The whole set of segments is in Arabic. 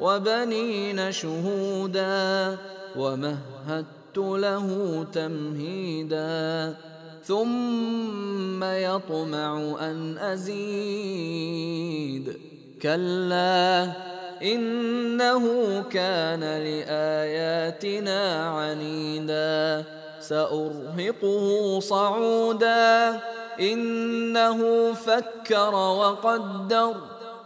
وبنين شهودا ومهدت له تمهيدا. ثم يطمع أن أزيد. كلا إنه كان لآياتنا عنيدا. سأرهقه صعودا. إنه فكر وقدر.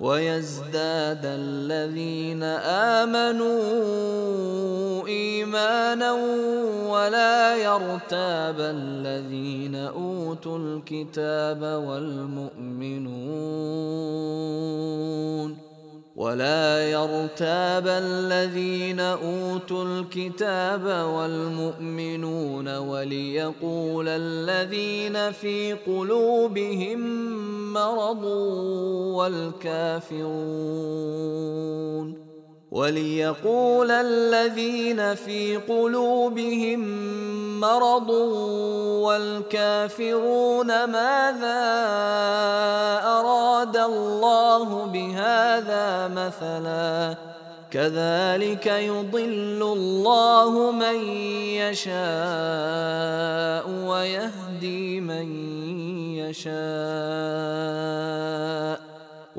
ويزداد الذين آمنوا إيمانا ولا يرتاب الذين أوتوا الكتاب والمؤمنون. ولا يرتاب الذين أوتوا الكتاب والمؤمنون وليقول الذين في قلوبهم مرض والكافرون وليقول الذين في قلوبهم مرض والكافرون ماذا أراد الله بهذا مثلا كذلك يضل الله من يشاء ويهدي من يشاء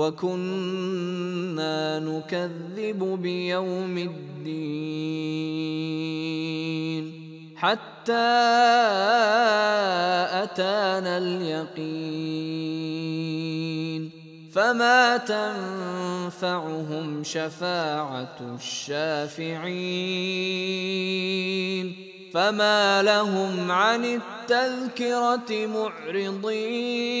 وكنا نكذب بيوم الدين حتى أتانا اليقين فما تنفعهم شفاعة الشافعين فما لهم عن التذكرة معرضين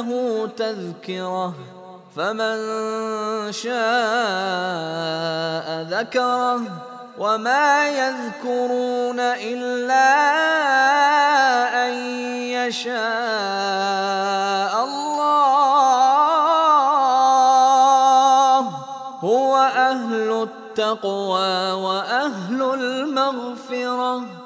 إنه تذكرة فمن شاء ذكره وما يذكرون إلا أن يشاء الله. هو أهل التقوى وأهل المغفرة.